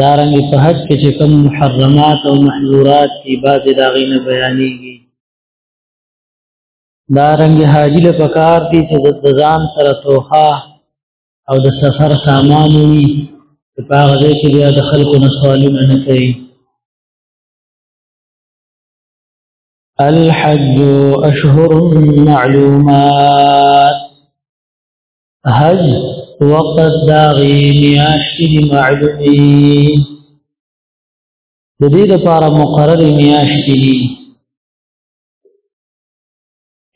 دارنګ په حج کې چې کوم محرمات او محظورات دي بعض داغې نه بیانېږي دارنګ حاجی له پکار دي چې د ځان سره توخه او د سفر سامان وي چې په هغه ځای کې بیا د خلکو نه سوالونه نه کوي الحج أشهر معلومات حج وقت دا غي میاشتې دي معلومي د دې لپاره مقرره میاشتې دي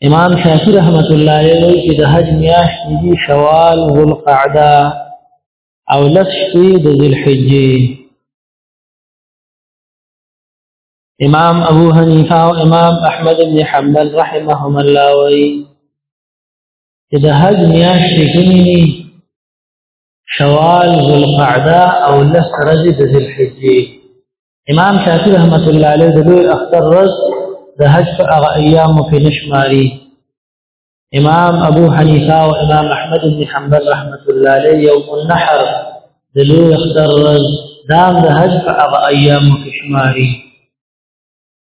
امام شافعي رحمت الله علیه وایي چې د حج میاشتې دي شوال ذوالقعده او لس شپې د ذوالحجې امام ابو حنیفه او امام احمد بن حنبل رحمهم الله وایي چې د حج میاشتې کومې دي شوال ذوالقعده او لس ورځې د ذوالحجې امام شافعي رحمت الله علیه د لوی اختر ورځ د حج په هغه ایامو کې نشماري امام ابو حنیفه او امام احمد بن حنبل رحمت الله علیه یوم النحر د لوی اختر ورځ دام د حج په هغه ایامو کې شماري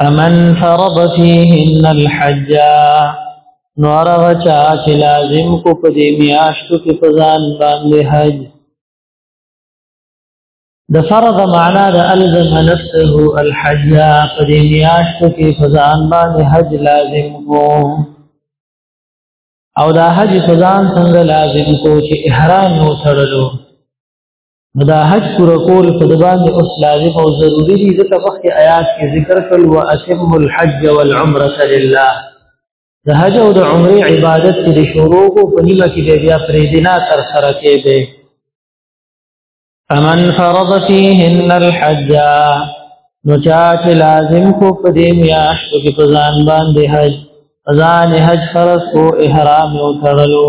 فمن فرض فيهن الحج نور غچا چې لازم کو په دې میاشتو کې فزان باندې حج د فرض معنا د الزم نفسه الحج په دې میاشتو کې فزان باندې حج لازم کو او دا حج فزان څنګه لازم کو چې احرام نو سړلو نو دا حج پورا کول په د باندې اوس لازم او ضروری دي ځکه مخکې آیات کې ذکر کړل و اتم الحج والعمره لله د حج او د عمره عبادت کې د شروع کو په نیمه کې بیا پرې دینا تر سره کې به فمن فرض فيهن الحج نو چا چې لازم کو په دې میاشتو کې په ځان باندې حج ځان حج فرض کو احرام او تړلو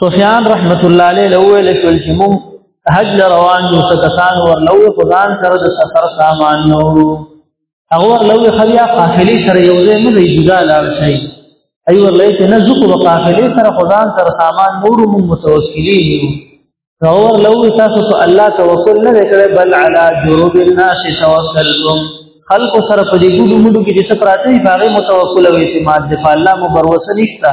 سفیان رحمت الله علیه له ویل شول چې موږ حج روان یو څه کسان ورلو خدان سره د سفر سامان نو هغه ورلو خلیا قافلې سره یو ځای نه دی جدا لاړ شي ای ورلې چې نه زکو په قافلې سره خدان سره سامان نور موږ متوسلی یو هغه ورلو تاسو ته الله توکل نه کړې بل علی جروب الناس توسلتم خلق سره په دې ګډو مډو کې چې سپراته دی هغه متوکل او اعتماد دی په الله مو باور وسنیکتا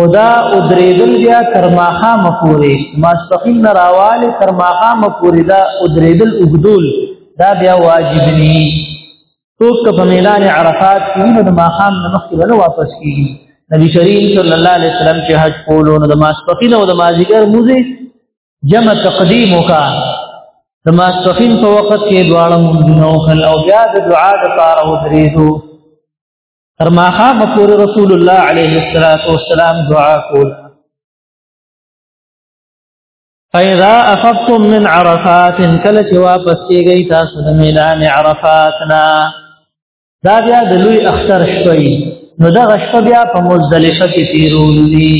خدا او درېدل بیا تر ماخا مپورې ماسپخین نه راواله تر ماخا مپورې دا او درېدل وګدول دا بیا واجب نه څوک په میدان عرفات کې نو د ماخام نه مخکې ونه واپس کیږي نبی کریم صلی الله علیه وسلم چې حج کولو نو د ماسپخین او د مازیګر موزه جمع تقدیم وکا د ماسپخین په وخت کې دواړه مونږ نو خل او بیا د دعا د پاره ودرېدو تر ماخام پور رسول الله علیه الصلاۃ والسلام دعا کول فاذا افضتم من عرفات کله چې واپس کیږئ تاسو د میلان عرفاتنا دا بیا د لوی اختر شپې نو دا غشپ بیا په مزدلفه کې تیرول دي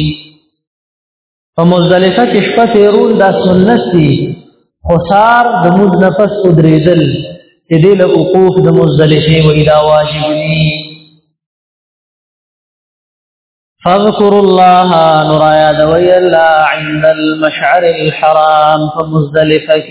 په مزدلفه کې شپه تیرول دا سنت دي خو سار د مز نفس ودریدل چې دې له وقوف د مزدلفه و اله واجب دي فاذكر الله نرايا دوي الله عند المشعر الحرام فمزدلفه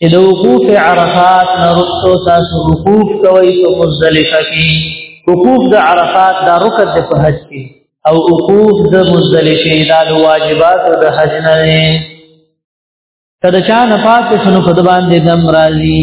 چې د وقوف عرفات نه رسو تاسو وقوف کوي په مزدلفه کې وقوف د عرفات دا رکن د په حج کې او وقوف د مزدلفه دا د واجبات د حج نه دی کله چا نه پاتې شنو خود باندې دم راځي